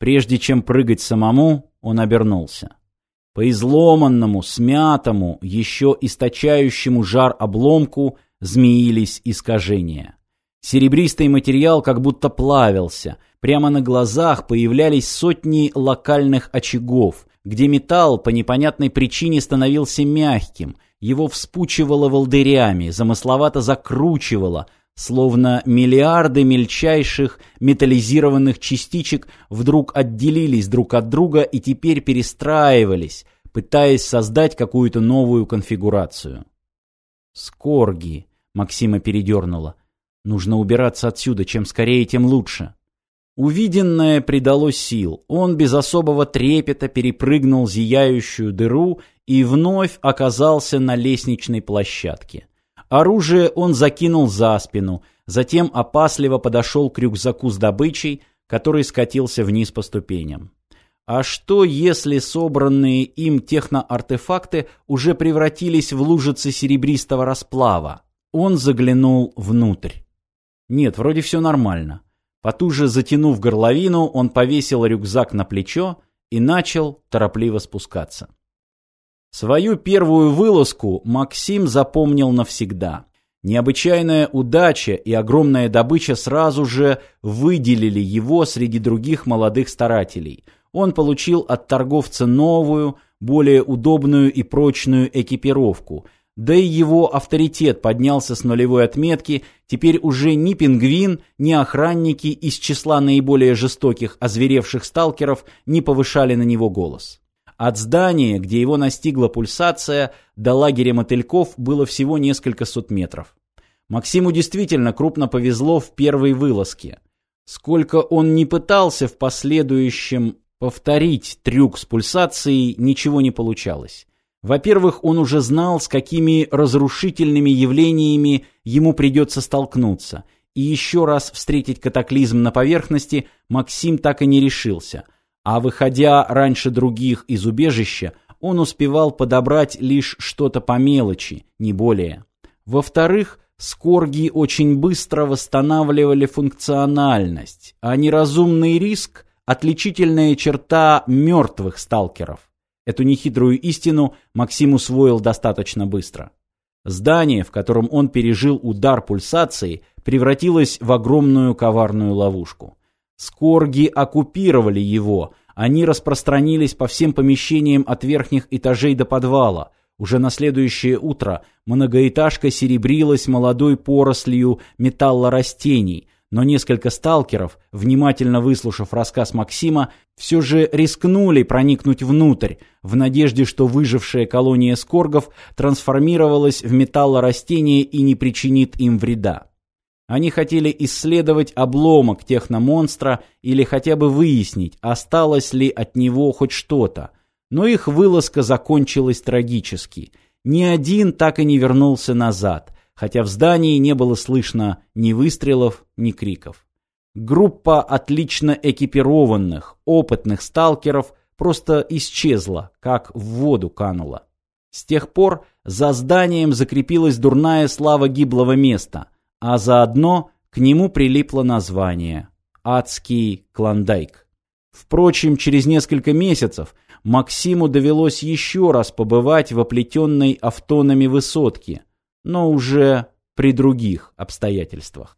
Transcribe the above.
Прежде чем прыгать самому, он обернулся. По изломанному, смятому, еще источающему жар обломку змеились искажения. Серебристый материал как будто плавился. Прямо на глазах появлялись сотни локальных очагов, где металл по непонятной причине становился мягким, его вспучивало волдырями, замысловато закручивало, словно миллиарды мельчайших металлизированных частичек вдруг отделились друг от друга и теперь перестраивались, пытаясь создать какую-то новую конфигурацию. «Скорги», — Максима передернула. «Нужно убираться отсюда, чем скорее, тем лучше». Увиденное придало сил. Он без особого трепета перепрыгнул зияющую дыру и вновь оказался на лестничной площадке. Оружие он закинул за спину, затем опасливо подошел к рюкзаку с добычей, который скатился вниз по ступеням. А что, если собранные им техноартефакты уже превратились в лужицы серебристого расплава? Он заглянул внутрь. Нет, вроде все нормально. Потуже затянув горловину, он повесил рюкзак на плечо и начал торопливо спускаться. Свою первую вылазку Максим запомнил навсегда. Необычайная удача и огромная добыча сразу же выделили его среди других молодых старателей. Он получил от торговца новую, более удобную и прочную экипировку – да и его авторитет поднялся с нулевой отметки, теперь уже ни пингвин, ни охранники из числа наиболее жестоких озверевших сталкеров не повышали на него голос. От здания, где его настигла пульсация, до лагеря мотыльков было всего несколько сот метров. Максиму действительно крупно повезло в первой вылазке. Сколько он не пытался в последующем повторить трюк с пульсацией, ничего не получалось. Во-первых, он уже знал, с какими разрушительными явлениями ему придется столкнуться, и еще раз встретить катаклизм на поверхности Максим так и не решился, а выходя раньше других из убежища, он успевал подобрать лишь что-то по мелочи, не более. Во-вторых, скорги очень быстро восстанавливали функциональность, а неразумный риск – отличительная черта мертвых сталкеров. Эту нехитрую истину Максим усвоил достаточно быстро. Здание, в котором он пережил удар пульсации, превратилось в огромную коварную ловушку. Скорги оккупировали его, они распространились по всем помещениям от верхних этажей до подвала. Уже на следующее утро многоэтажка серебрилась молодой порослью металлорастений – но несколько сталкеров, внимательно выслушав рассказ Максима, все же рискнули проникнуть внутрь, в надежде, что выжившая колония скоргов трансформировалась в металлорастение и не причинит им вреда. Они хотели исследовать обломок техномонстра или хотя бы выяснить, осталось ли от него хоть что-то. Но их вылазка закончилась трагически. Ни один так и не вернулся назад – хотя в здании не было слышно ни выстрелов, ни криков. Группа отлично экипированных, опытных сталкеров просто исчезла, как в воду канула. С тех пор за зданием закрепилась дурная слава гиблого места, а заодно к нему прилипло название «Адский Клондайк». Впрочем, через несколько месяцев Максиму довелось еще раз побывать в оплетенной автонами высотке – но уже при других обстоятельствах.